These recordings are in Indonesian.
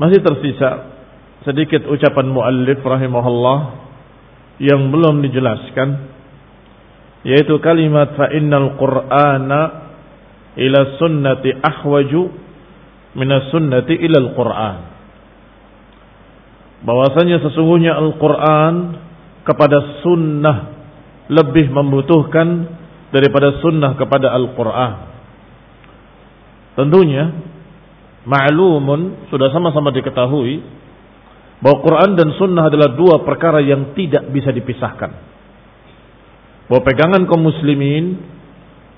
Masih tersisa sedikit ucapan muallif rahimahullah yang belum dijelaskan yaitu kalimat fa innal qur'ana ila sunnati ahwaju minas sunnati ila al-qur'an bahwasanya sesungguhnya Al-Qur'an kepada sunnah lebih membutuhkan daripada sunnah kepada Al-Qur'an. Tentunya ma'lumun sudah sama-sama diketahui bahwa Quran dan Sunnah adalah dua perkara yang tidak bisa dipisahkan. Bahwa pegangan kaum muslimin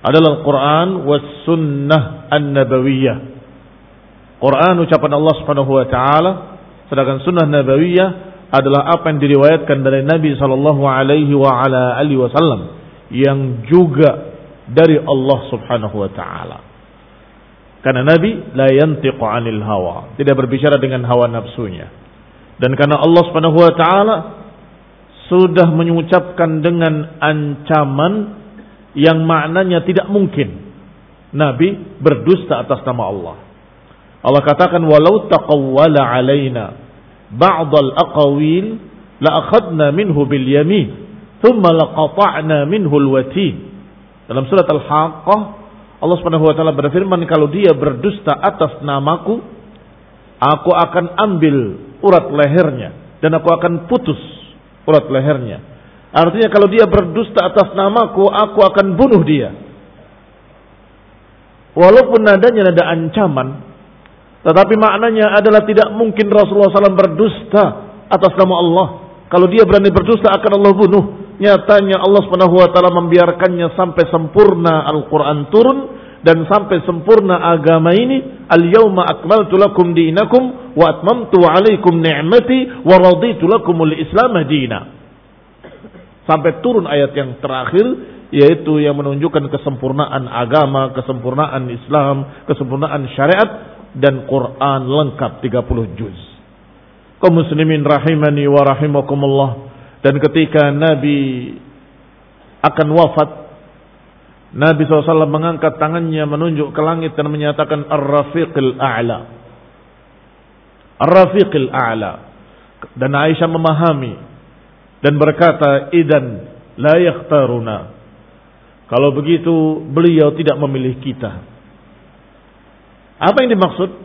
adalah Quran was Sunnah an-Nabawiyah. Quran ucapan Allah Subhanahu wa taala, sedangkan Sunnah Nabawiyah adalah apa yang diriwayatkan dari Nabi sallallahu alaihi wa ala alihi wasallam yang juga dari Allah Subhanahu wa taala. Karena Nabi la yantiqu 'anil hawa, tidak berbicara dengan hawa nafsunya. Dan karena Allah Subhanahu wa taala sudah mengucapkan dengan ancaman yang maknanya tidak mungkin Nabi berdusta atas nama Allah. Allah katakan walau taqawwala alaina ba'd al-aqawil la akhadna minhu bil yamin thumma laqata'na minhu al-watin. Dalam surat Al-Haqqah Allah Subhanahu wa taala berfirman kalau dia berdusta atas namaku aku akan ambil urat lehernya dan aku akan putus urat lehernya. Artinya kalau dia berdusta atas namaku, aku akan bunuh dia. Walaupun nadanya nada ancaman, tetapi maknanya adalah tidak mungkin Rasulullah SAW berdusta atas nama Allah. Kalau dia berani berdusta akan Allah bunuh. Nyatanya Allah Subhanahu wa taala membiarkannya sampai sempurna Al-Qur'an turun dan sampai sempurna agama ini. Al-yauma akmaltu lakum dinakum wa atmamtu alaikum ni'mati wa raditu lakumul islam dina. Sampai turun ayat yang terakhir yaitu yang menunjukkan kesempurnaan agama, kesempurnaan Islam, kesempurnaan syariat dan Quran lengkap 30 juz. Kaum muslimin rahimani wa rahimakumullah dan ketika Nabi akan wafat Nabi SAW mengangkat tangannya menunjuk ke langit dan menyatakan Ar-Rafiqil A'la. Ar-Rafiqil A'la. Dan Aisyah memahami dan berkata, "Idan la yakhtaruna." Kalau begitu, beliau tidak memilih kita. Apa yang dimaksud?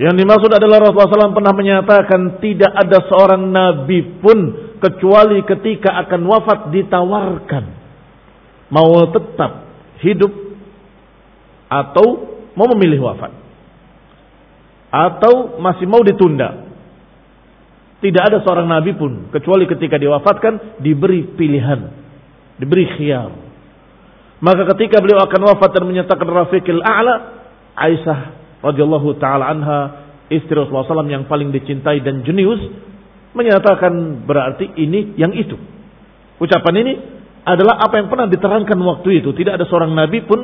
Yang dimaksud adalah Rasulullah SAW pernah menyatakan tidak ada seorang nabi pun kecuali ketika akan wafat ditawarkan mau tetap hidup atau mau memilih wafat atau masih mau ditunda tidak ada seorang nabi pun kecuali ketika diwafatkan diberi pilihan, diberi khiyar. Maka ketika beliau akan wafat dan menyatakan rafiqil a'la, Aisyah radhiyallahu taala anha, istri Rasulullah SAW yang paling dicintai dan jenius, menyatakan berarti ini yang itu. Ucapan ini adalah apa yang pernah diterangkan waktu itu. Tidak ada seorang nabi pun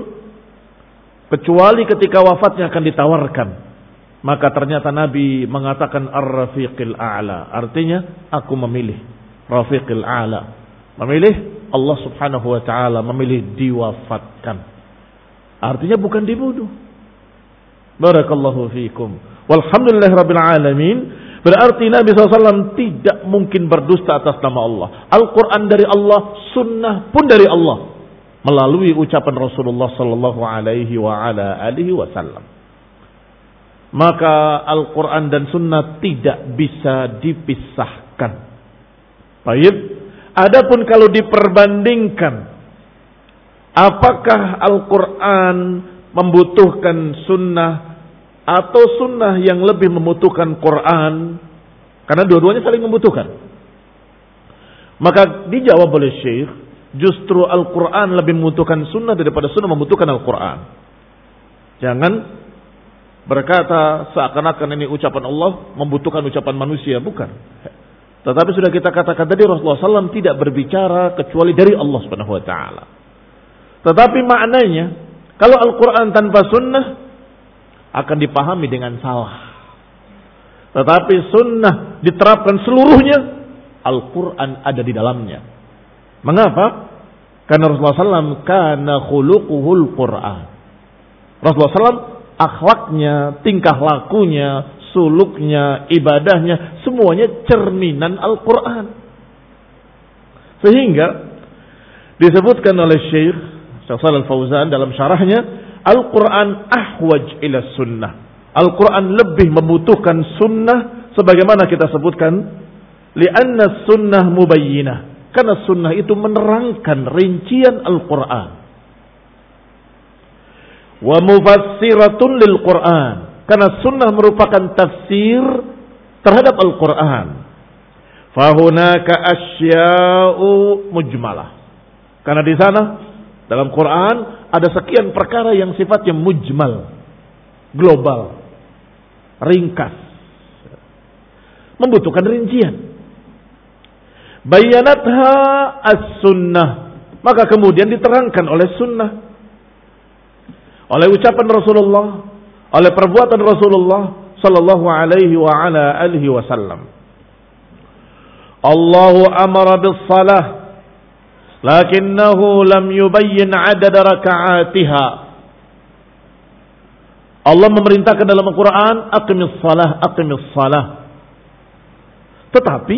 kecuali ketika wafatnya akan ditawarkan maka ternyata Nabi mengatakan ar-rafiqil a'la. Artinya aku memilih rafiqil a'la. Memilih Allah Subhanahu wa taala, memilih diwafatkan. Artinya bukan dibunuh. Barakallahu fiikum. Walhamdulillah rabbil alamin. Berarti Nabi SAW tidak mungkin berdusta atas nama Allah. Al-Quran dari Allah, sunnah pun dari Allah. Melalui ucapan Rasulullah Sallallahu Alaihi wa ala alihi Wasallam maka Al-Quran dan Sunnah tidak bisa dipisahkan. Baik. Adapun kalau diperbandingkan, apakah Al-Quran membutuhkan Sunnah atau Sunnah yang lebih membutuhkan Quran? Karena dua-duanya saling membutuhkan. Maka dijawab oleh Syekh, justru Al-Quran lebih membutuhkan Sunnah daripada Sunnah membutuhkan Al-Quran. Jangan berkata seakan-akan ini ucapan Allah membutuhkan ucapan manusia, bukan. Tetapi sudah kita katakan tadi Rasulullah SAW tidak berbicara kecuali dari Allah Subhanahu. Tetapi maknanya kalau Al-Quran tanpa sunnah akan dipahami dengan salah. Tetapi sunnah diterapkan seluruhnya, Al-Quran ada di dalamnya. Mengapa? Karena Rasulullah SAW karena khuluquhul Quran. Rasulullah SAW akhlaknya, tingkah lakunya, suluknya, ibadahnya, semuanya cerminan Al-Quran. Sehingga disebutkan oleh Syekh Syekh Al-Fauzan dalam syarahnya, Al-Quran ahwaj ila sunnah. Al-Quran lebih membutuhkan sunnah sebagaimana kita sebutkan, lianna sunnah mubayyinah. Karena sunnah itu menerangkan rincian Al-Quran wa mufassiratun lil Quran. Karena sunnah merupakan tafsir terhadap Al-Quran. Fahunaka asya'u mujmalah. Karena di sana dalam Quran ada sekian perkara yang sifatnya mujmal, global, ringkas, membutuhkan rincian. Bayanatha as-sunnah. Maka kemudian diterangkan oleh sunnah oleh ucapan Rasulullah, oleh perbuatan Rasulullah sallallahu alaihi wa ala alihi wasallam. Allah amara bis salah lakinnahu lam yubayyin adad raka'atiha. Allah memerintahkan dalam Al-Quran, aqimis salah, aqimis salah. Tetapi,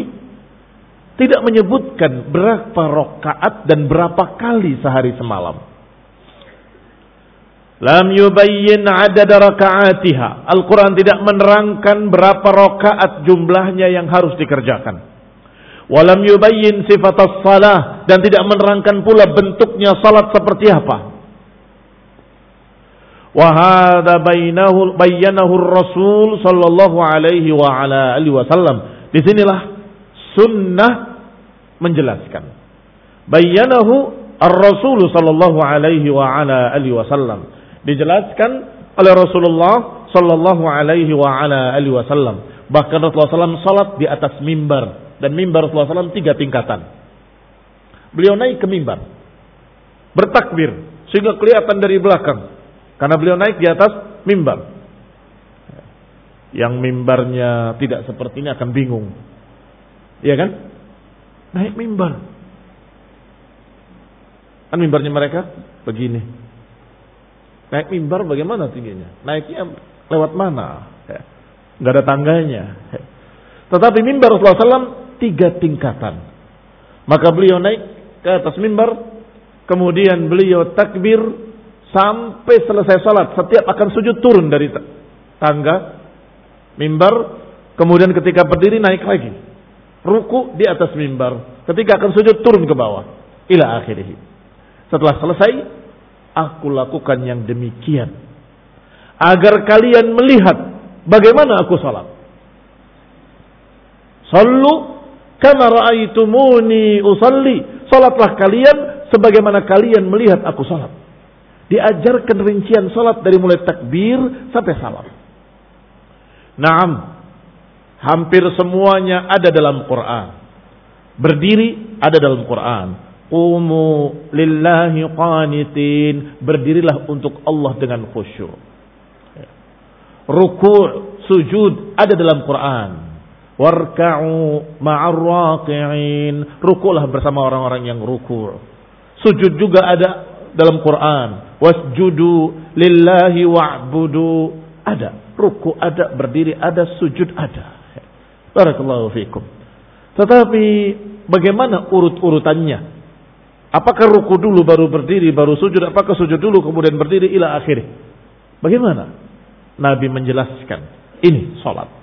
tidak menyebutkan berapa rokaat dan berapa kali sehari semalam. Lam yubayyin adada raka'atiha. Al-Quran tidak menerangkan berapa rakaat jumlahnya yang harus dikerjakan. Walam yubayyin sifat salah dan tidak menerangkan pula bentuknya salat seperti apa. Wahada bainahu bayyanahu Rasul sallallahu alaihi wa ala alihi wasallam. Sunnah menjelaskan. Bayyanahu Ar-Rasul sallallahu alaihi wa ala alihi wasallam dijelaskan oleh Rasulullah sallallahu alaihi wa ala alihi wasallam. Bahkan Rasulullah salat di atas mimbar dan mimbar Rasulullah SAW tiga tingkatan. Beliau naik ke mimbar, bertakbir sehingga kelihatan dari belakang karena beliau naik di atas mimbar. Yang mimbarnya tidak seperti ini akan bingung. Iya kan? Naik mimbar. Kan mimbarnya mereka begini. Naik mimbar bagaimana tingginya? Naiknya lewat mana? Enggak ada tangganya. Tetapi mimbar Rasulullah SAW tiga tingkatan. Maka beliau naik ke atas mimbar, kemudian beliau takbir sampai selesai salat. Setiap akan sujud turun dari tangga mimbar, kemudian ketika berdiri naik lagi. Ruku di atas mimbar. Ketika akan sujud turun ke bawah. Ila akhirih. Setelah selesai, aku lakukan yang demikian. Agar kalian melihat bagaimana aku salat. Sallu kama ra'aitumuni usalli. Salatlah kalian sebagaimana kalian melihat aku salat. Diajarkan rincian salat dari mulai takbir sampai salam. Naam. Hampir semuanya ada dalam Quran. Berdiri ada dalam Quran. Qumu lillahi qanitin. Berdirilah untuk Allah dengan khusyuk. Ruku' sujud ada dalam Quran warka'u ma'ar raqi'in. Rukulah bersama orang-orang yang ruku'. Sujud juga ada dalam Quran. Wasjudu lillahi wa'budu. Ada. Ruku ada, berdiri ada, sujud ada. Barakallahu fikum. Tetapi bagaimana urut-urutannya? Apakah ruku dulu baru berdiri, baru sujud? Apakah sujud dulu kemudian berdiri ila akhirnya? Bagaimana? Nabi menjelaskan. Ini salat.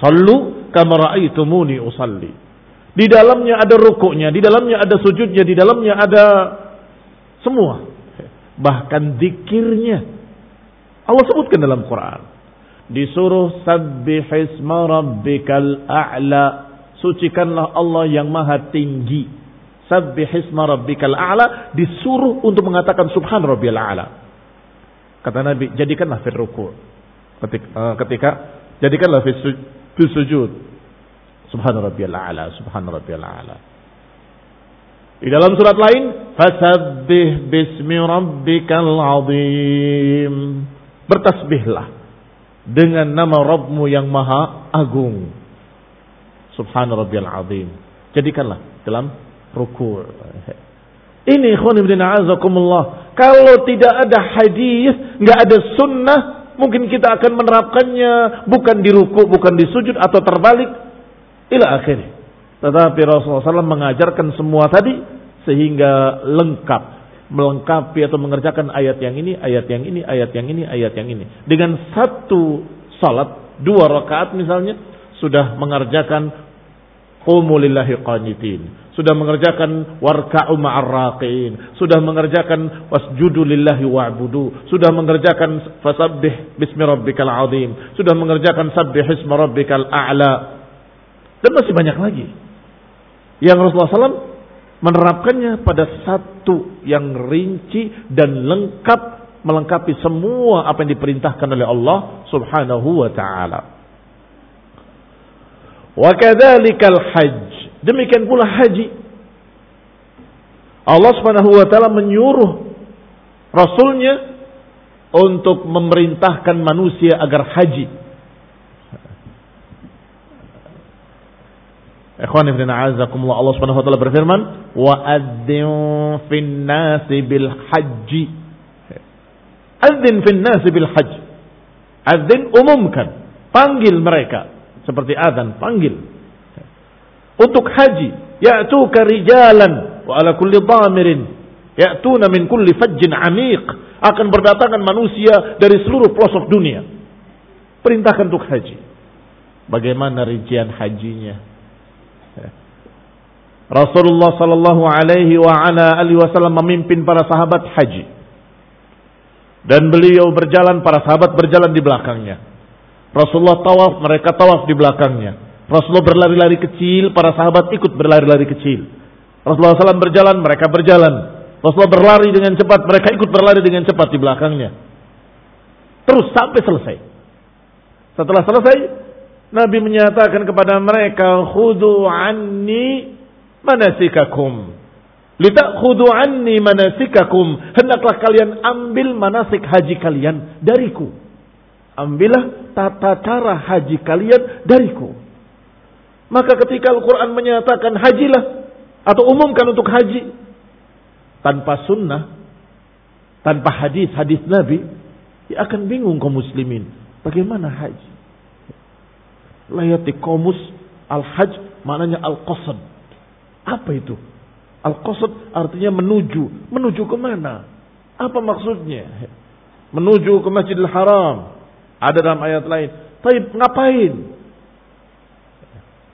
Sallu kama ra'aitumuni usalli. Di dalamnya ada rukuknya, di dalamnya ada sujudnya, di dalamnya ada semua. Bahkan zikirnya. Allah sebutkan dalam Quran. Disuruh sabbihisma rabbikal a'la. Sucikanlah Allah yang maha tinggi. Sabbihisma rabbikal a'la. Disuruh untuk mengatakan subhan rabbiyal a'la. Kata Nabi, jadikanlah fir ruku. Ketika, uh, ketika jadikanlah fir fi sujud. Subhana rabbiyal a'la, subhana rabbiyal a'la. Di dalam surat lain, fasabbih bismi rabbikal azim. Bertasbihlah dengan nama Rabbmu yang maha agung. Subhana rabbiyal azim. Jadikanlah dalam ruku'. Ini ikhwan ibn a'azakumullah. Kalau tidak ada hadis, nggak ada sunnah, Mungkin kita akan menerapkannya bukan di ruku, bukan di sujud atau terbalik. Ila akhirnya. Tetapi Rasulullah SAW mengajarkan semua tadi sehingga lengkap. Melengkapi atau mengerjakan ayat yang ini, ayat yang ini, ayat yang ini, ayat yang ini. Dengan satu salat, dua rakaat misalnya, sudah mengerjakan qumulillahi qanitin sudah mengerjakan warka'u ma'arraqiin, sudah mengerjakan wasjudu lillahi wa'budu, sudah mengerjakan fasabbih bismi rabbikal azim, sudah mengerjakan sabbih isma rabbikal a'la. Dan masih banyak lagi. Yang Rasulullah SAW menerapkannya pada satu yang rinci dan lengkap melengkapi semua apa yang diperintahkan oleh Allah Subhanahu wa taala. Wa kadzalikal hajj Demikian pula haji. Allah Subhanahu wa taala menyuruh rasulnya untuk memerintahkan manusia agar haji. Ikhwan ibn a'azakumullah Allah Subhanahu wa taala berfirman, "Wa adzin fin nasi bil haji." Adzin fin nasi bil haji. Adzin umumkan, panggil mereka seperti adzan, panggil untuk haji ya'tuka rijalan wa ala kulli dhamirin. Ya'tuna min kulli fajjin amiq. Akan berdatangan manusia dari seluruh pelosok dunia. Perintahkan untuk haji. Bagaimana rincian hajinya? Rasulullah sallallahu alaihi wa ala alihi wasallam memimpin para sahabat haji. Dan beliau berjalan para sahabat berjalan di belakangnya. Rasulullah tawaf mereka tawaf di belakangnya Rasulullah berlari-lari kecil, para sahabat ikut berlari-lari kecil. Rasulullah SAW berjalan, mereka berjalan. Rasulullah berlari dengan cepat, mereka ikut berlari dengan cepat di belakangnya. Terus sampai selesai. Setelah selesai, Nabi menyatakan kepada mereka, Khudu anni manasikakum. Lita khudu anni manasikakum. Hendaklah kalian ambil manasik haji kalian dariku. Ambillah tata cara haji kalian dariku. Maka ketika Al-Quran menyatakan hajilah atau umumkan untuk haji tanpa sunnah, tanpa hadis-hadis Nabi, ya akan bingung kaum muslimin. Bagaimana haji? Layati komus al-haj maknanya al-qasad. Apa itu? Al-qasd artinya menuju. Menuju ke mana? Apa maksudnya? Menuju ke Masjidil Haram. Ada dalam ayat lain. Tapi ngapain?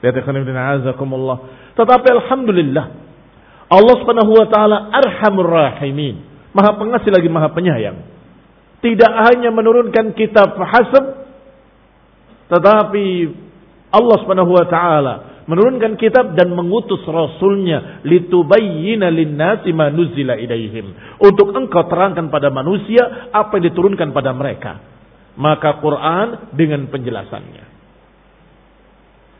Lihat azakumullah. Tetapi alhamdulillah Allah Subhanahu wa taala arhamur rahimin. Maha pengasih lagi maha penyayang. Tidak hanya menurunkan kitab hasab tetapi Allah Subhanahu wa taala menurunkan kitab dan mengutus rasulnya litubayyana linnasi ma nuzila ilaihim untuk engkau terangkan pada manusia apa yang diturunkan pada mereka maka Quran dengan penjelasannya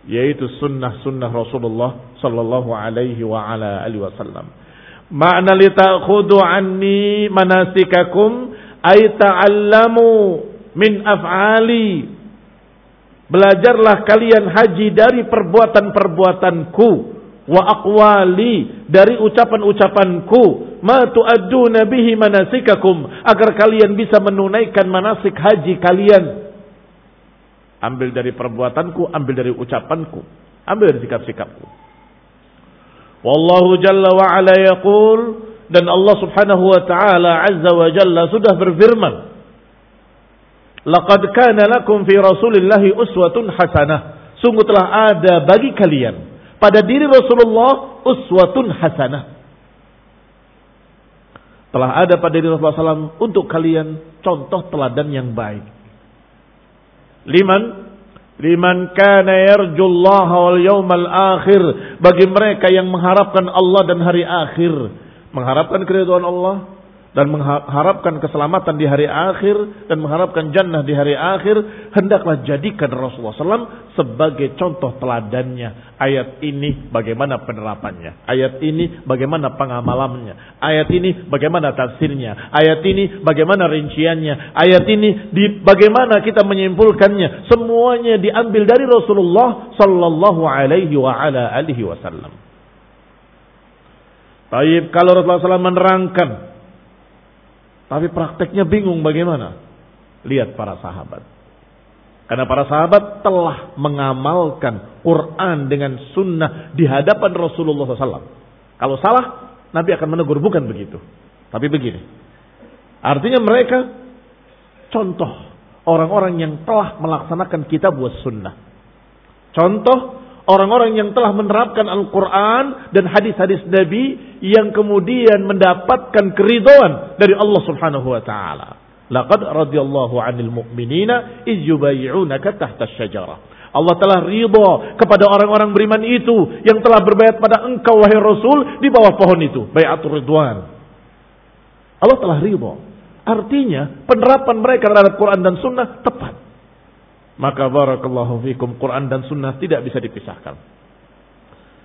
yaitu sunnah-sunnah Rasulullah sallallahu alaihi wa ala alihi wasallam. Makna li ta'khudhu anni manasikakum ay ta'allamu min af'ali. Belajarlah kalian haji dari perbuatan-perbuatanku wa aqwali dari ucapan-ucapanku ma tu'adduna bihi manasikakum agar kalian bisa menunaikan manasik haji kalian Ambil dari perbuatanku, ambil dari ucapanku, ambil dari sikap-sikapku. Wallahu jalla wa ala yaqul dan Allah Subhanahu wa taala azza wa jalla sudah berfirman Laqad kana lakum fi Rasulillahi uswatun hasanah. Sungguh telah ada bagi kalian pada diri Rasulullah uswatun hasanah. Telah ada pada diri Rasulullah SAW untuk kalian contoh teladan yang baik. Liman? Liman kana yarjullaha wal yawmal akhir. Bagi mereka yang mengharapkan Allah dan hari akhir. Mengharapkan keridhaan Allah dan mengharapkan keselamatan di hari akhir dan mengharapkan jannah di hari akhir, hendaklah jadikan Rasulullah SAW sebagai contoh teladannya. Ayat ini bagaimana penerapannya, ayat ini bagaimana pengamalannya, ayat ini bagaimana tafsirnya, ayat ini bagaimana rinciannya, ayat ini di, bagaimana kita menyimpulkannya. Semuanya diambil dari Rasulullah Sallallahu Alaihi wa ala alihi Wasallam. Baik, kalau Rasulullah SAW menerangkan tapi prakteknya bingung bagaimana? Lihat para sahabat. Karena para sahabat telah mengamalkan Quran dengan sunnah di hadapan Rasulullah SAW. Kalau salah, Nabi akan menegur. Bukan begitu. Tapi begini. Artinya mereka contoh orang-orang yang telah melaksanakan kitab buat sunnah. Contoh orang-orang yang telah menerapkan Al-Quran dan hadis-hadis Nabi yang kemudian mendapatkan keridhaan dari Allah Subhanahu wa taala. Laqad radhiyallahu 'anil mu'minina iz yubayyi'unaka tahta asy-syajarah. Allah telah ridha kepada orang-orang beriman itu yang telah berbayat pada engkau wahai Rasul di bawah pohon itu, bayatul ridwan. Allah telah ridha. Artinya penerapan mereka terhadap Quran dan Sunnah tepat. Maka barakallahu fikum Quran dan sunnah tidak bisa dipisahkan.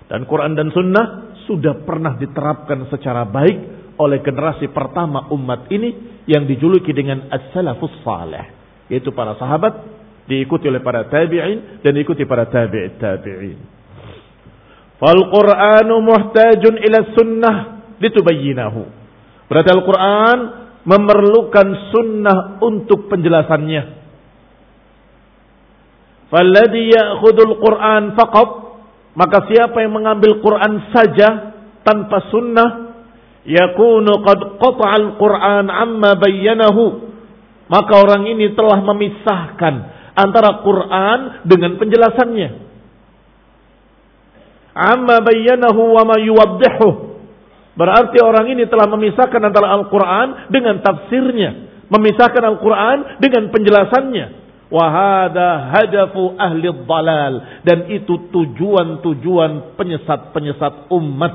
Dan Quran dan sunnah sudah pernah diterapkan secara baik oleh generasi pertama umat ini yang dijuluki dengan as-salafus salih. Yaitu para sahabat, diikuti oleh para tabi'in dan diikuti para tabi'it tabi'in. Fal Qur'anu muhtajun ila sunnah litubayyinahu. Berarti Al-Quran memerlukan sunnah untuk penjelasannya. Falladhi ya'khudul Qur'an faqat maka siapa yang mengambil Quran saja tanpa sunnah yakunu qad qata'al Qur'an amma bayyanahu. Maka orang ini telah memisahkan antara Quran dengan penjelasannya. Amma bayyanahu wa ma yuwaddihu. Berarti orang ini telah memisahkan antara Al-Quran dengan tafsirnya. Memisahkan Al-Quran dengan penjelasannya Wahada hadafu ahli dalal. Dan itu tujuan-tujuan penyesat-penyesat umat.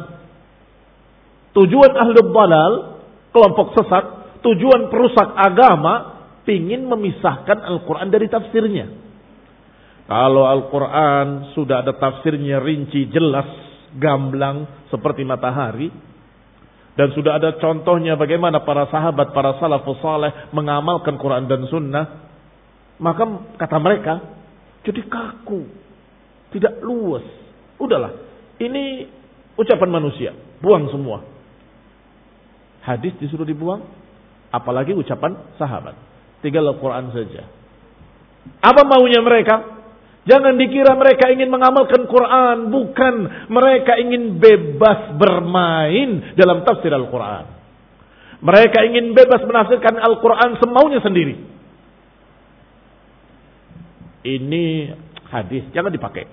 Tujuan ahli dalal, kelompok sesat, tujuan perusak agama, ingin memisahkan Al-Quran dari tafsirnya. Kalau Al-Quran sudah ada tafsirnya rinci, jelas, gamblang, seperti matahari, dan sudah ada contohnya bagaimana para sahabat, para salafus saleh mengamalkan Quran dan sunnah, maka kata mereka, jadi kaku. Tidak luas. Udahlah, ini ucapan manusia. Buang semua. Hadis disuruh dibuang. Apalagi ucapan sahabat. Tinggal Al-Quran saja. Apa maunya mereka? Jangan dikira mereka ingin mengamalkan Quran. Bukan. Mereka ingin bebas bermain dalam tafsir Al-Quran. Mereka ingin bebas menafsirkan Al-Quran semaunya sendiri. Ini hadis, jangan dipakai.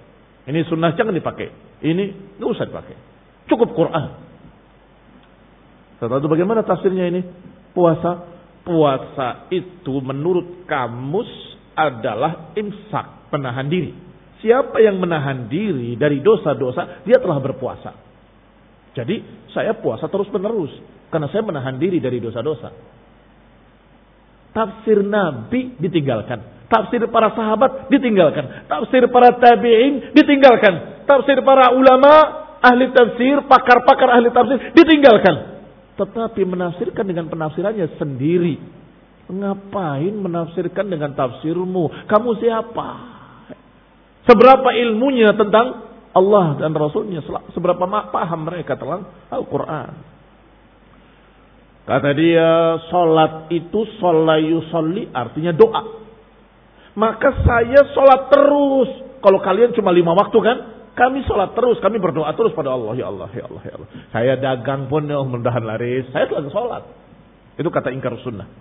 Ini sunnah, jangan dipakai. Ini nggak usah dipakai. Cukup Quran. Setelah bagaimana tafsirnya ini? Puasa. Puasa itu menurut kamus adalah imsak penahan diri. Siapa yang menahan diri dari dosa-dosa, dia telah berpuasa. Jadi saya puasa terus menerus karena saya menahan diri dari dosa-dosa. Tafsir Nabi ditinggalkan, tafsir para sahabat ditinggalkan, tafsir para tabi'in ditinggalkan, tafsir para ulama, ahli tafsir, pakar-pakar ahli tafsir ditinggalkan. Tetapi menafsirkan dengan penafsirannya sendiri. Ngapain menafsirkan dengan tafsirmu? Kamu siapa? Seberapa ilmunya tentang Allah dan Rasulnya. Seberapa paham mereka tentang Al-Quran. Kata dia, sholat itu sholayu sholli artinya doa. Maka saya sholat terus. Kalau kalian cuma lima waktu kan, kami sholat terus, kami berdoa terus pada Allah. Ya Allah, ya Allah, ya Allah. Saya dagang pun, ya mudah laris. Saya telah sholat. Itu kata ingkar sunnah.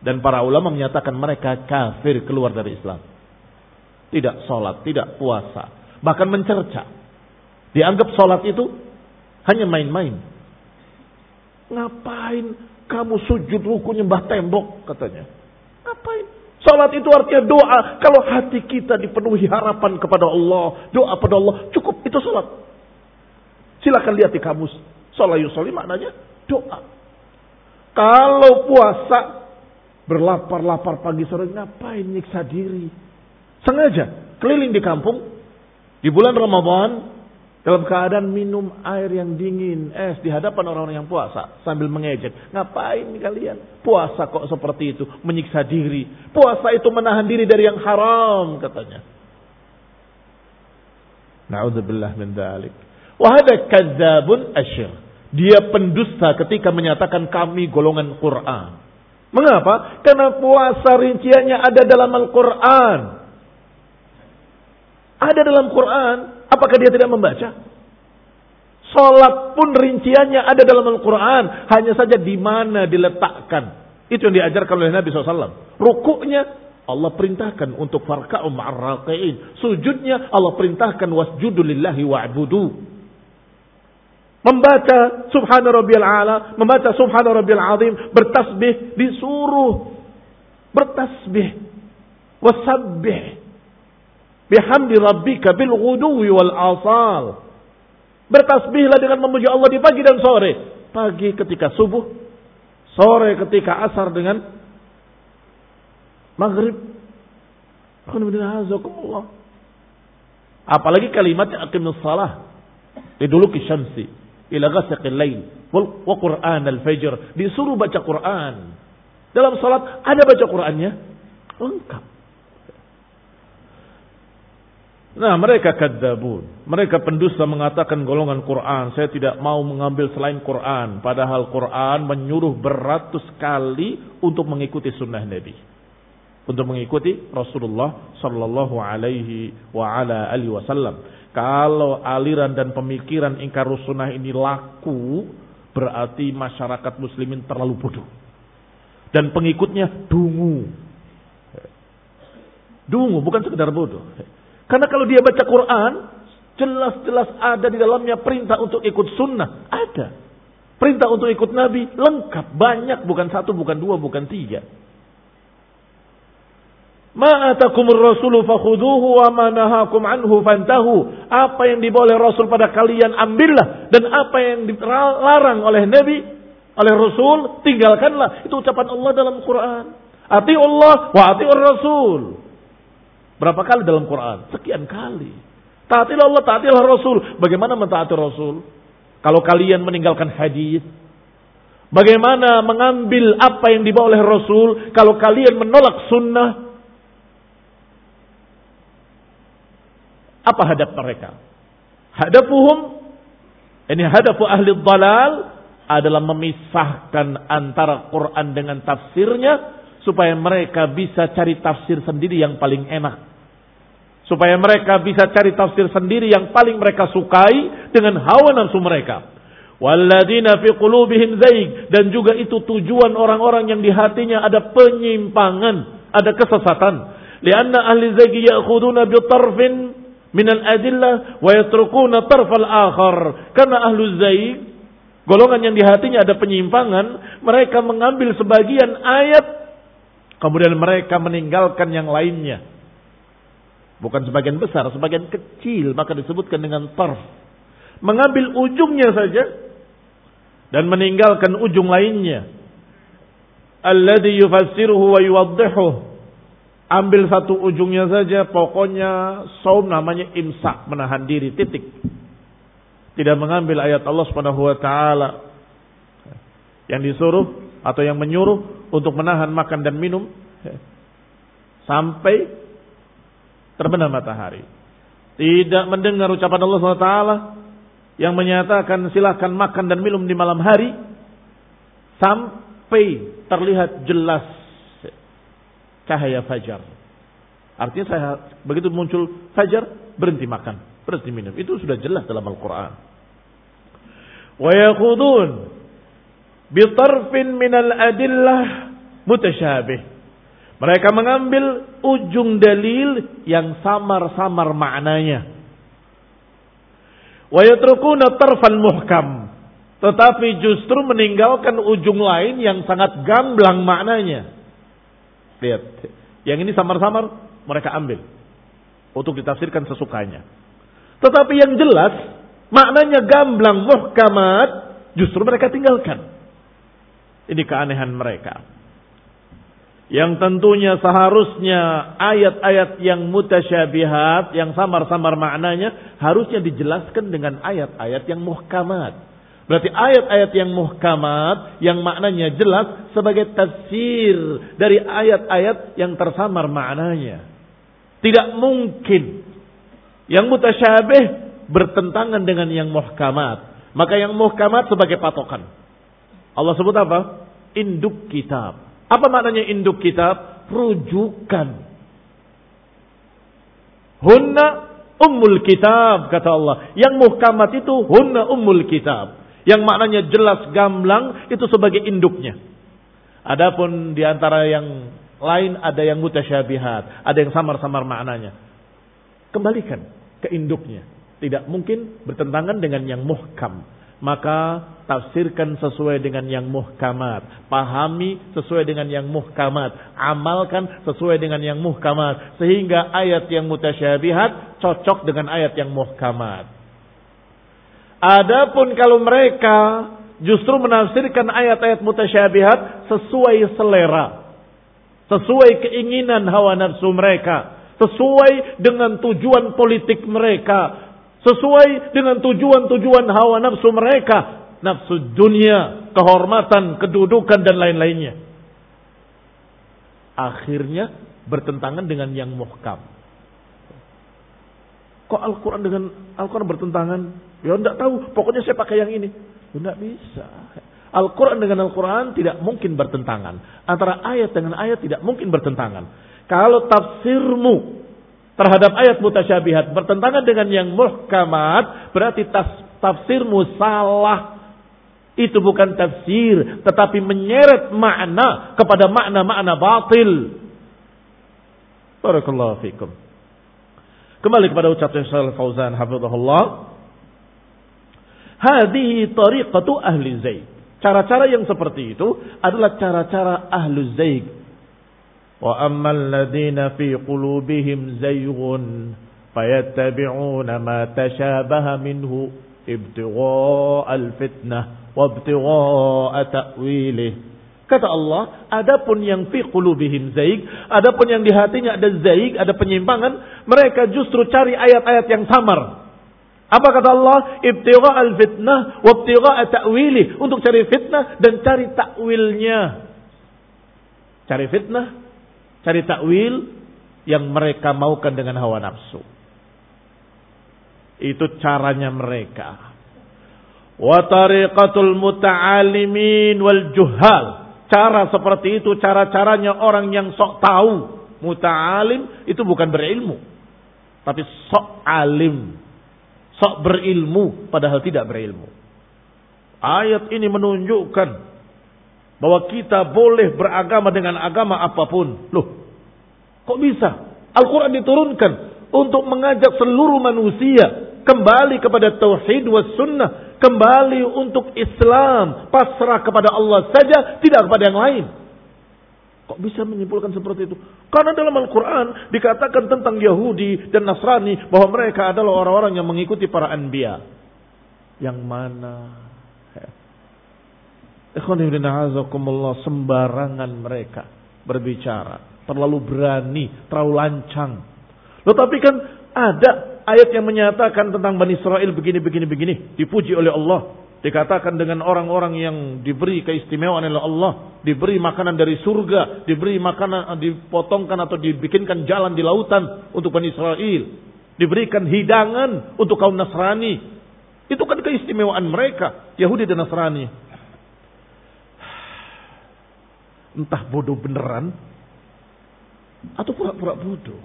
Dan para ulama menyatakan mereka kafir keluar dari Islam tidak sholat, tidak puasa, bahkan mencerca. Dianggap sholat itu hanya main-main. Ngapain kamu sujud ruku nyembah tembok katanya? Ngapain? Salat itu artinya doa. Kalau hati kita dipenuhi harapan kepada Allah, doa pada Allah, cukup itu salat. Silakan lihat di kamus. Salat yusoli maknanya doa. Kalau puasa berlapar-lapar pagi sore ngapain nyiksa diri? Sengaja keliling di kampung di bulan Ramadan dalam keadaan minum air yang dingin, es di hadapan orang-orang yang puasa sambil mengejek. Ngapain kalian? Puasa kok seperti itu, menyiksa diri. Puasa itu menahan diri dari yang haram katanya. Na'udzubillah min dzalik. Wa asyir. Dia pendusta ketika menyatakan kami golongan Quran. Mengapa? Karena puasa rinciannya ada dalam Al-Quran. Ada dalam Quran. Apakah dia tidak membaca? Salat pun rinciannya ada dalam Al-Quran. Hanya saja di mana diletakkan. Itu yang diajarkan oleh Nabi SAW. Rukuknya Allah perintahkan untuk farka'um ma'arraqi'in. Sujudnya Allah perintahkan wasjudu lillahi wa'budu. Membaca subhana rabbiyal ala, membaca subhana rabbiyal azim, bertasbih disuruh bertasbih wasabbih Bihamdi rabbika bil ghuduwi wal asal. Bertasbihlah dengan memuji Allah di pagi dan sore. Pagi ketika subuh, sore ketika asar dengan maghrib. Apalagi kalimatnya aqimus salah. Liduluki syamsi. Ila ghasaqil lain. Wa Qur'an al-fajr. Disuruh baca Quran. Dalam salat ada baca Qurannya. Lengkap. Nah mereka kadzabun. Mereka pendusta mengatakan golongan Quran. Saya tidak mau mengambil selain Quran. Padahal Quran menyuruh beratus kali untuk mengikuti sunnah Nabi. Untuk mengikuti Rasulullah Sallallahu Alaihi wa ala alihi Wasallam. Kalau aliran dan pemikiran ingkar sunnah ini laku, berarti masyarakat muslimin terlalu bodoh. Dan pengikutnya dungu. Dungu, bukan sekedar bodoh. Karena kalau dia baca Quran, jelas-jelas ada di dalamnya perintah untuk ikut sunnah. Ada. Perintah untuk ikut Nabi lengkap. Banyak. Bukan satu, bukan dua, bukan tiga. Ma'atakumur rasulu fakhuduhu wa manahakum anhu fantahu. Apa yang dibawa oleh Rasul pada kalian ambillah. Dan apa yang dilarang oleh Nabi, oleh Rasul, tinggalkanlah. Itu ucapan Allah dalam Quran. Ati Allah wa ati Rasul. Berapa kali dalam Quran? Sekian kali. Taatilah Allah, taatilah Rasul. Bagaimana mentaati Rasul? Kalau kalian meninggalkan hadis, bagaimana mengambil apa yang dibawa oleh Rasul? Kalau kalian menolak sunnah, apa hadap mereka? Hadapuhum, ini hadapu ahli dalal adalah memisahkan antara Quran dengan tafsirnya supaya mereka bisa cari tafsir sendiri yang paling enak. Supaya mereka bisa cari tafsir sendiri yang paling mereka sukai dengan hawa nafsu mereka. Walladina fi qulubihim zaig dan juga itu tujuan orang-orang yang di hatinya ada penyimpangan, ada kesesatan. Lianna ahli zaig ya'khuduna bi tarfin min al-adillah wa yatrukuna tarfal akhar. Karena ahlu zaig golongan yang di hatinya ada penyimpangan, mereka mengambil sebagian ayat kemudian mereka meninggalkan yang lainnya. Bukan sebagian besar, sebagian kecil maka disebutkan dengan tarf. Mengambil ujungnya saja dan meninggalkan ujung lainnya. Alladhi yufassiruhu wa yuwaddihuh. Ambil satu ujungnya saja, pokoknya saum namanya imsak, menahan diri, titik. Tidak mengambil ayat Allah Subhanahu wa taala yang disuruh atau yang menyuruh untuk menahan makan dan minum sampai terbenam matahari. Tidak mendengar ucapan Allah taala yang menyatakan silahkan makan dan minum di malam hari sampai terlihat jelas cahaya fajar. Artinya saya begitu muncul fajar berhenti makan, berhenti minum. Itu sudah jelas dalam Al-Qur'an. Bi tarfin minal adillah mutasyabih. Mereka mengambil ujung dalil yang samar-samar maknanya Wa yatrukuna tarfal muhkam. Tetapi justru meninggalkan ujung lain yang sangat gamblang maknanya. Lihat. Yang ini samar-samar mereka ambil. Untuk ditafsirkan sesukanya. Tetapi yang jelas maknanya gamblang muhkamat justru mereka tinggalkan. Ini keanehan mereka. Yang tentunya seharusnya ayat-ayat yang mutasyabihat, yang samar-samar maknanya, harusnya dijelaskan dengan ayat-ayat yang muhkamat. Berarti ayat-ayat yang muhkamat, yang maknanya jelas sebagai tafsir dari ayat-ayat yang tersamar maknanya. Tidak mungkin yang mutasyabih bertentangan dengan yang muhkamat. Maka yang muhkamat sebagai patokan. Allah sebut apa? Induk kitab. Apa maknanya induk kitab? Rujukan. Hunna ummul kitab kata Allah. Yang muhkamat itu hunna ummul kitab. Yang maknanya jelas gamblang itu sebagai induknya. Adapun di antara yang lain ada yang mutasyabihat, ada yang samar-samar maknanya. Kembalikan ke induknya. Tidak mungkin bertentangan dengan yang muhkam maka tafsirkan sesuai dengan yang muhkamat. Pahami sesuai dengan yang muhkamat. Amalkan sesuai dengan yang muhkamat. Sehingga ayat yang mutasyabihat cocok dengan ayat yang muhkamat. Adapun kalau mereka justru menafsirkan ayat-ayat mutasyabihat sesuai selera. Sesuai keinginan hawa nafsu mereka. Sesuai dengan tujuan politik mereka sesuai dengan tujuan-tujuan hawa nafsu mereka, nafsu dunia, kehormatan, kedudukan dan lain-lainnya. Akhirnya bertentangan dengan yang muhkam. Kok Al-Quran dengan Al-Quran bertentangan? Ya enggak tahu, pokoknya saya pakai yang ini. Enggak bisa. Al-Quran dengan Al-Quran tidak mungkin bertentangan. Antara ayat dengan ayat tidak mungkin bertentangan. Kalau tafsirmu terhadap ayat mutasyabihat bertentangan dengan yang muhkamat, berarti tafsirmu salah. Itu bukan tafsir, tetapi menyeret makna kepada makna-makna batil. Barakallahu fikum. Kembali kepada ucapan Syaikhul Fauzan hafizahullah. Hadihi tariqatu ahli zaid. Cara-cara yang seperti itu adalah cara-cara ahlu zaid وأما الذين في قلوبهم زيغ فيتبعون ما تشابه منه ابتغاء الفتنة وابتغاء تأويله Kata Allah, adapun yang fi qulubihim zaig, adapun yang di hatinya ada zaig, ada penyimpangan, mereka justru cari ayat-ayat yang samar. Apa kata Allah? Ibtigha al-fitnah wa ibtigha ta'wili, untuk cari fitnah dan cari takwilnya. Cari fitnah cari takwil yang mereka maukan dengan hawa nafsu. Itu caranya mereka. Wa tariqatul muta'alimin wal juhal. Cara seperti itu cara-caranya orang yang sok tahu. Muta'alim itu bukan berilmu. tapi sok alim, sok berilmu padahal tidak berilmu. Ayat ini menunjukkan bahwa kita boleh beragama dengan agama apa pun. Loh, kok bisa? Al-Quran diturunkan untuk mengajak seluruh manusia kembali kepada tauhid was sunnah, kembali untuk Islam, pasrah kepada Allah saja, tidak kepada yang lain. Kok bisa menyimpulkan seperti itu? Karena dalam Al-Quran dikatakan tentang Yahudi dan Nasrani bahwa mereka adalah orang-orang yang mengikuti para anbiya. Yang mana? Sembarangan mereka berbicara. Terlalu berani, terlalu lancang. Loh tapi kan ada ayat yang menyatakan tentang Bani Israel begini, begini, begini. Dipuji oleh Allah. Dikatakan dengan orang-orang yang diberi keistimewaan oleh Allah, diberi makanan dari surga, diberi makanan dipotongkan atau dibikinkan jalan di lautan untuk Bani Israel, diberikan hidangan untuk kaum Nasrani. Itu kan keistimewaan mereka, Yahudi dan Nasrani. Entah bodoh beneran atau pura-pura bodoh.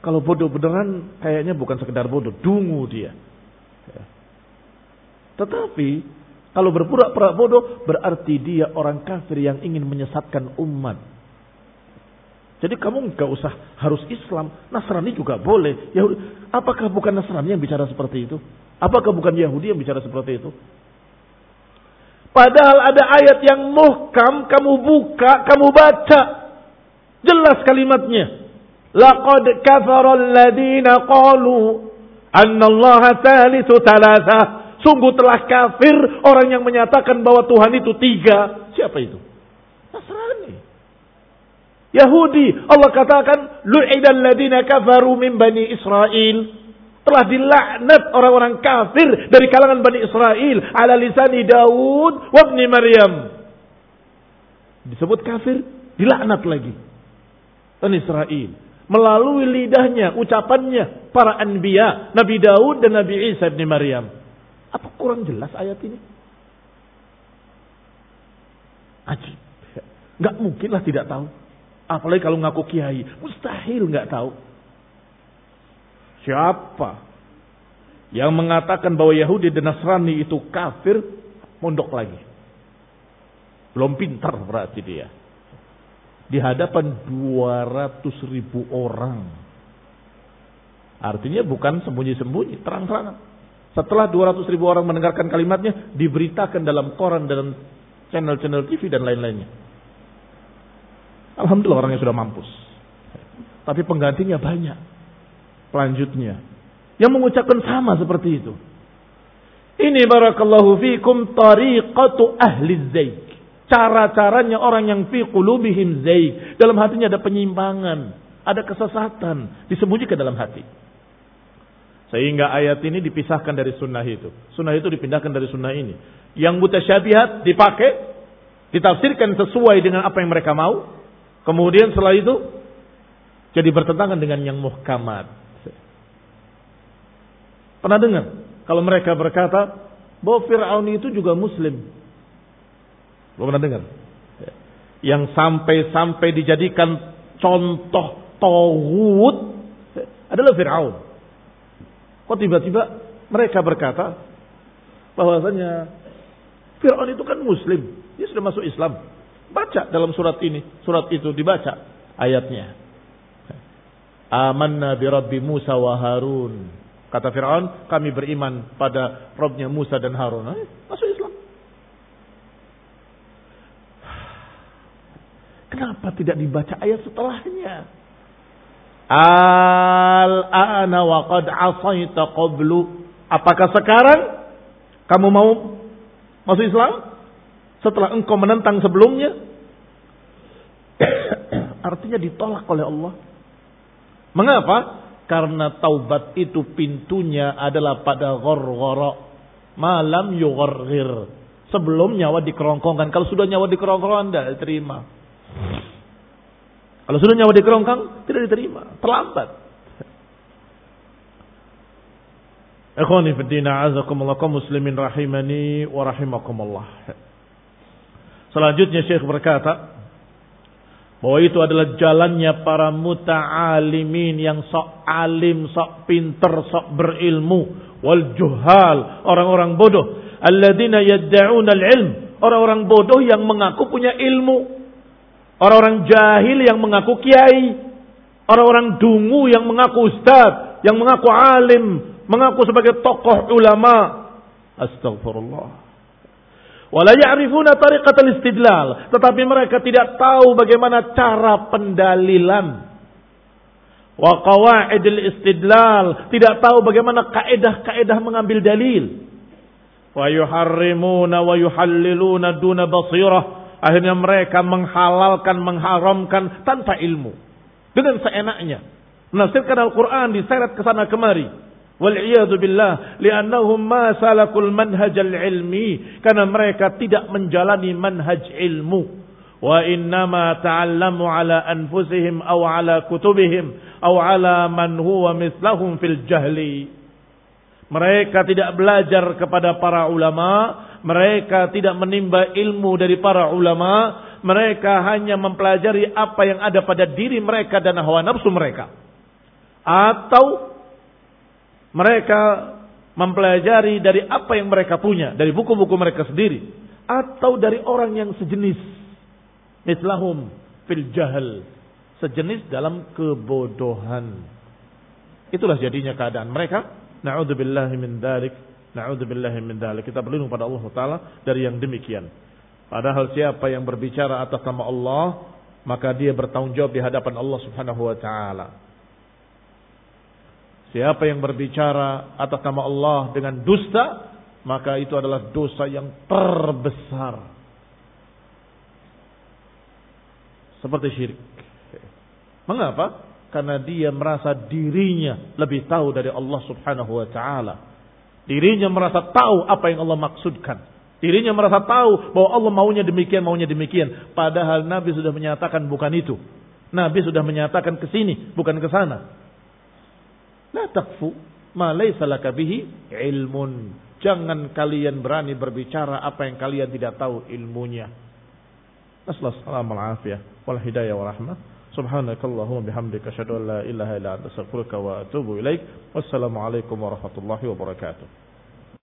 Kalau bodoh beneran kayaknya bukan sekedar bodoh, dungu dia. Tetapi kalau berpura-pura bodoh berarti dia orang kafir yang ingin menyesatkan umat. Jadi kamu nggak usah harus Islam, Nasrani juga boleh. Yahudi, apakah bukan Nasrani yang bicara seperti itu? Apakah bukan Yahudi yang bicara seperti itu? Padahal ada ayat yang muhkam, kamu buka, kamu baca. Jelas kalimatnya. Laqad kafara alladhina qalu anna Allah thalithu thalathah. Sungguh telah kafir orang yang menyatakan bahwa Tuhan itu tiga. Siapa itu? Nasrani. Yahudi. Allah katakan, Lu'idal ladina kafaru min Bani Israel. Telah dilaknat orang-orang kafir dari kalangan Bani Israel. Ala lisani Daud wabni Maryam. Disebut kafir, dilaknat lagi. Bani Israel. Melalui lidahnya, ucapannya para anbiya. Nabi Daud dan Nabi Isa bin Maryam. Apa kurang jelas ayat ini? Ajib. Gak mungkinlah tidak tahu. Apalagi kalau ngaku kiai. Mustahil gak tahu. Siapa yang mengatakan bahwa Yahudi dan Nasrani itu kafir, mondok lagi. Belum pintar berarti dia. Di hadapan 200 ribu orang. Artinya bukan sembunyi-sembunyi, terang-terangan. Setelah 200 ribu orang mendengarkan kalimatnya, diberitakan dalam koran dan channel-channel TV dan lain-lainnya. Alhamdulillah orangnya sudah mampus. Tapi penggantinya banyak. Pelanjutnya. Yang mengucapkan sama seperti itu. Ini barakallahu fikum tariqatu ahli zaik. Cara-caranya orang yang fi qulubihim zaik. Dalam hatinya ada penyimpangan. Ada kesesatan. Disembunyikan dalam hati. Sehingga ayat ini dipisahkan dari sunnah itu. Sunnah itu dipindahkan dari sunnah ini. Yang mutasyabihat dipakai, ditafsirkan sesuai dengan apa yang mereka mau. Kemudian setelah itu jadi bertentangan dengan yang muhkamat. Pernah dengar? Kalau mereka berkata bahwa Fir'aun itu juga muslim. Belum pernah dengar? Yang sampai-sampai dijadikan contoh tauhid adalah Fir'aun. Kok tiba-tiba mereka berkata bahwasanya Fir'aun itu kan muslim. Dia sudah masuk Islam. Baca dalam surat ini. Surat itu dibaca ayatnya. Amanna bi Rabbi Musa wa Harun. Kata Fir'aun, kami beriman pada Robnya Musa dan Harun. Eh, masuk Islam. Kenapa tidak dibaca ayat setelahnya? Al-ana wa qad asaita qablu. Apakah sekarang kamu mau masuk Islam? Setelah engkau menentang sebelumnya? Artinya ditolak oleh Allah. Mengapa? Karena taubat itu pintunya adalah pada ghorghoro. Malam yugharghir. Sebelum nyawa dikerongkongkan. Kalau sudah nyawa dikerongkongkan, tidak diterima. Kalau sudah nyawa dikerongkang, tidak diterima. Terlambat. Ikhwani fiddina azakumullah muslimin rahimani wa rahimakumullah. Selanjutnya Syekh berkata, Bahwa itu adalah jalannya para muta'alimin yang sok alim, sok pinter, sok berilmu. Wal juhal, orang-orang bodoh. Alladzina yadda'una al-ilm. Orang-orang bodoh yang mengaku punya ilmu. Orang-orang jahil yang mengaku kiai. Orang-orang dungu yang mengaku ustaz. Yang mengaku alim. Mengaku sebagai tokoh ulama. Astagfirullah. Wala ya'rifuna tariqatal istidlal. Tetapi mereka tidak tahu bagaimana cara pendalilan. Wa qawaidil istidlal. Tidak tahu bagaimana kaedah-kaedah mengambil dalil. Wa yuharrimuna wa yuhalliluna duna basirah. Akhirnya mereka menghalalkan, mengharamkan tanpa ilmu. Dengan seenaknya. Menafsirkan Al-Quran diseret ke sana kemari. Wal'iyadu billah. Liannahum ma salakul manhaj al-ilmi. Karena mereka tidak menjalani manhaj ilmu. Wa innama ta'allamu ala anfusihim aw ala kutubihim. Aw ala man huwa mislahum fil jahli. Mereka tidak belajar kepada para ulama. Mereka tidak menimba ilmu dari para ulama. Mereka hanya mempelajari apa yang ada pada diri mereka dan hawa nafsu mereka. Atau mereka mempelajari dari apa yang mereka punya, dari buku-buku mereka sendiri, atau dari orang yang sejenis, mislahum fil jahal, sejenis dalam kebodohan. Itulah jadinya keadaan mereka. Na'udzubillahi min dzalik. Na'udzubillahi min dzalik. Kita berlindung pada Allah taala dari yang demikian. Padahal siapa yang berbicara atas nama Allah, maka dia bertanggung jawab di hadapan Allah Subhanahu wa taala. Siapa yang berbicara atas nama Allah dengan dusta, maka itu adalah dosa yang terbesar. Seperti syirik. Mengapa? Karena dia merasa dirinya lebih tahu dari Allah Subhanahu wa taala. Dirinya merasa tahu apa yang Allah maksudkan. Dirinya merasa tahu bahwa Allah maunya demikian, maunya demikian. Padahal Nabi sudah menyatakan bukan itu. Nabi sudah menyatakan ke sini, bukan ke sana. La takfu ma laysa laka bihi ilmun. Jangan kalian berani berbicara apa yang kalian tidak tahu ilmunya. Assalamualaikum warahmatullahi hidayah wa rahmah. Subhanakallahumma bihamdika asyhadu an la ilaha illa anta astaghfiruka wa atubu ilaik. Wassalamualaikum warahmatullahi wabarakatuh.